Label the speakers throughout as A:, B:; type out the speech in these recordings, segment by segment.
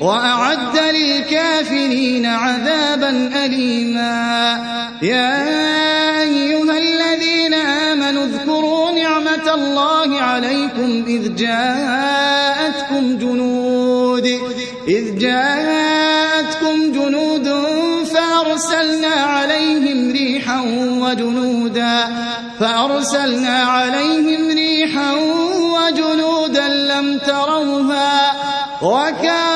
A: وأعد للكافرين عذابا أليما. يا أيها الذين آمنوا اذكروا نعمة الله عليكم إذ جاءتكم جنود إذ جاءتكم جنود فأرسلنا عليهم ريحا وجنودا فأرسلنا عليهم ريحا وجنودا لم تروها وكان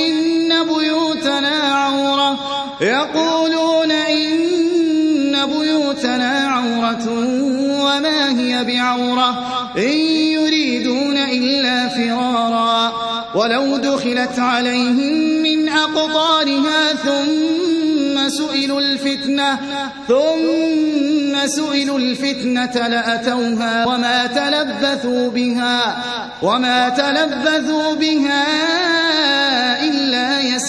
A: بيوتنا عورة. يقولون إن بيوتنا عورة وما هي بعورة. إن يريدون إلا فرارا. ولو دخلت عليهم من أقطارها ثم سئلوا الفتنة ثم سئلوا الفتنة لأتوها وما تلبثوا بها وما تلبثوا بها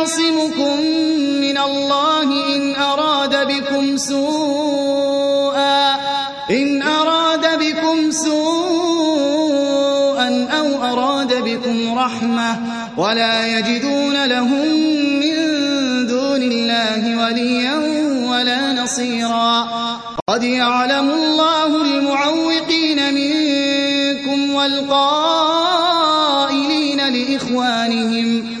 A: يعصمكم من الله إن أراد بكم سوءا إن أراد بكم سوءا أو أراد بكم رحمة ولا يجدون لهم من دون الله وليا ولا نصيرا. قد يعلم الله المعوقين منكم والقائلين لإخوانهم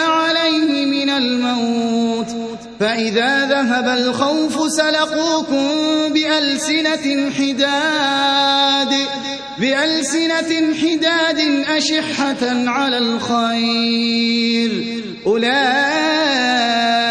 A: فإذا ذهب الخوف سلقوكم بألسنة حداد بألسنة حداد أشحة على الخير. أولئك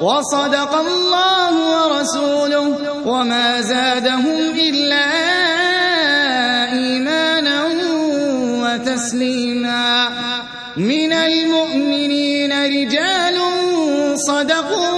A: وصدق الله ورسوله وما زادهم إلا إيمانا وتسليما. من المؤمنين رجال صدقوا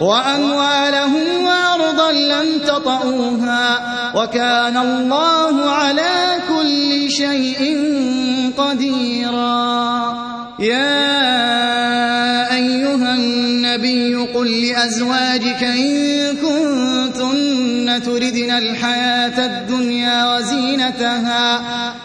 A: وأموالهم وأرضا لم تطئوها وكان الله على كل شيء قديرا. يا أيها النبي قل لأزواجك إن كنتن تردن الحياة الدنيا وزينتها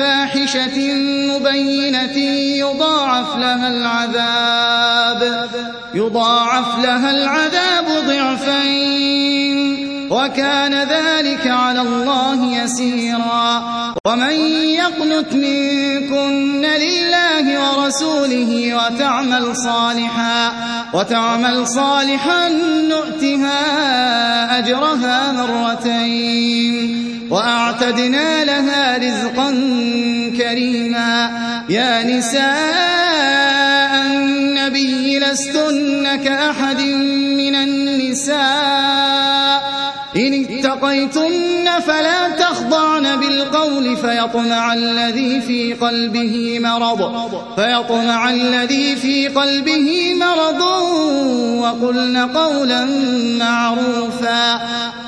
A: بفاحشة مبينة يضاعف لها العذاب يضاعف لها العذاب ضعفين وكان ذلك على الله يسيرا. ومن يقنت منكن لله ورسوله وتعمل صالحا وتعمل صالحا نؤتها أجرها مرتين. وأعتدنا لها رزقا كريما. يا نساء لستن كأحد من النساء. اتقيتن فلا تخضعن بالقول فيطمع الذي في قلبه مرض فيطمع الذي في قلبه مرض وقلن قولا معروفا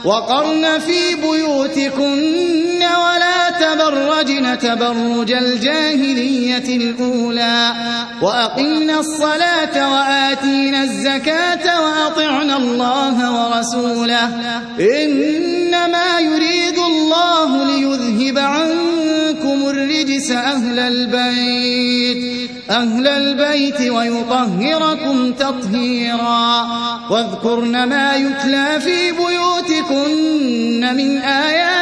A: وقرن في بيوتكن ولا تبرجن تبرج الجاهلية الأولى. وأقمنا الصلاة وآتينا الزكاة وأطعنا الله ورسوله. إنما يريد الله ليذهب عنكم الرجس أهل البيت. أهل البيت ويطهركم تطهيرا. واذكرن ما يتلى في بيوتكن من آيات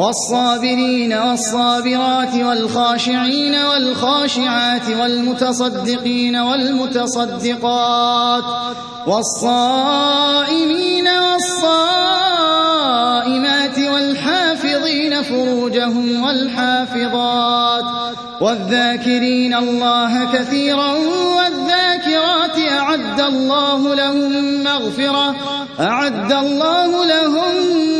A: والصابرين والصابرات والخاشعين والخاشعات والمتصدقين والمتصدقات والصائمين والصائمات والحافظين فروجهم والحافظات والذاكرين الله كثيرا والذاكرات أعد الله لهم مغفرة أعد الله لهم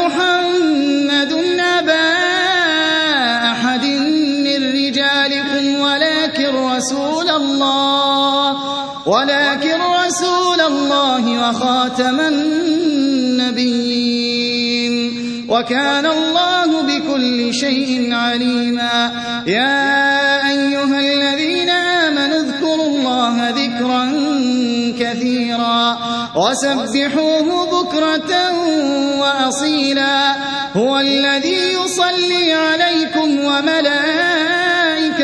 A: ولكن رسول الله وخاتم النبيين. وكان الله بكل شيء عليما. يا أيها الذين آمنوا اذكروا الله ذكرا كثيرا. وسبحوه بكرة وأصيلا. هو الذي يصلي عليكم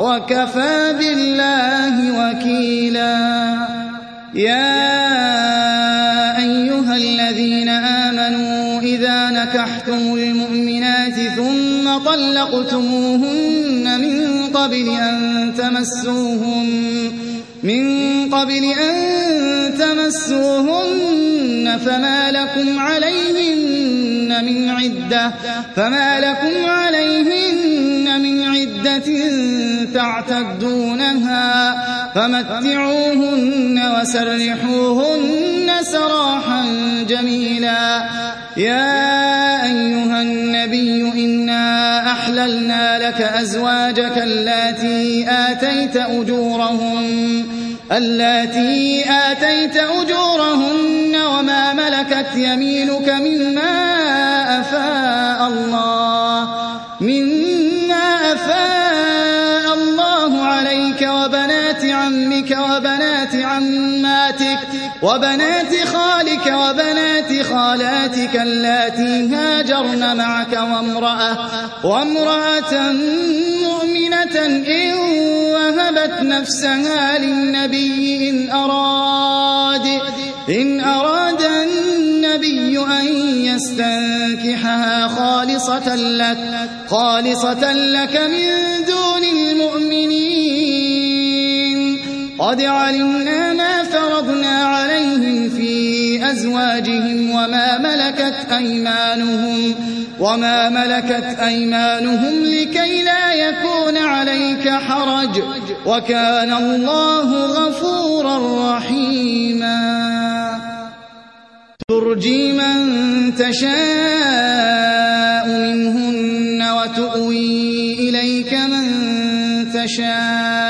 A: وكفى بالله وكيلا. يا أيها الذين آمنوا إذا نكحتم المؤمنات ثم طلقتموهن من قبل أن تمسوهن من قبل أن تمسوهن فما لكم عليهن من عدة فما لكم عليهن من تعتدونها فمتعوهن وسرحوهن سراحا جميلا. يا أيها النبي إنا أحللنا لك أزواجك اللاتي آتيت أجورهم اللاتي آتيت أجورهن وما ملكت يمينك مما أفاء الله. مما عماتك وبنات خالك وبنات خالاتك اللاتي هاجرن معك وامرأة وامرأة مؤمنة إن وهبت نفسها للنبي إن أراد إن أراد النبي أن يستنكحها خالصة لك خالصة لك من دون المؤمنين. قد علمنا ما أزواجهم وما ملكت أيمانهم وما ملكت أيمانهم لكي لا يكون عليك حرج وكان الله غفورا رحيما. ترجي من تشاء منهن وتؤوي إليك من تشاء.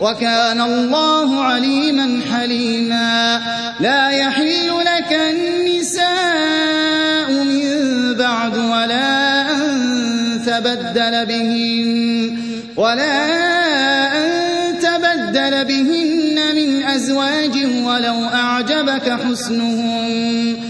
A: وكان الله عليما حليما. لا يحل لك النساء من بعد ولا أن تبدل بهن ولا أن تبدل بهن من أزواج ولو أعجبك حسنهن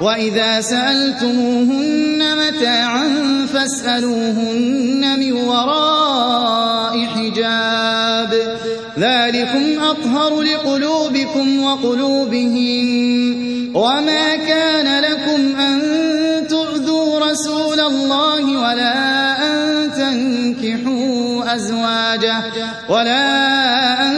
A: وإذا سألتموهن متاعا فاسألوهن من وراء حجاب. ذلكم أطهر لقلوبكم وقلوبهم وما كان لكم أن تؤذوا رسول الله ولا أن تنكحوا أزواجه ولا أن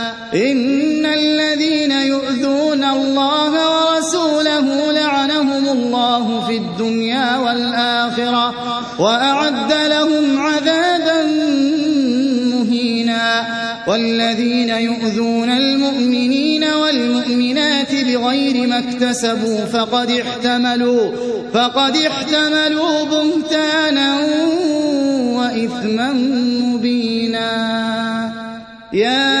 A: والذين يؤذون المؤمنين والمؤمنات بغير ما اكتسبوا فقد احتملوا فقد احتملوا بهتانا وإثما مبينا. يا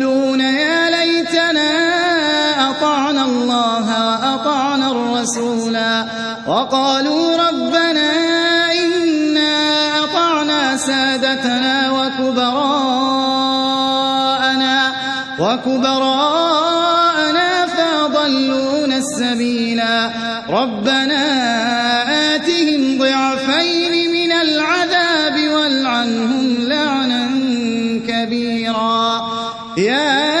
A: وقالوا ربنا إنا أطعنا سادتنا وكبراءنا وكبراءنا فأضلونا السبيلا ربنا آتهم ضعفين من العذاب والعنهم لعنا كبيرا يا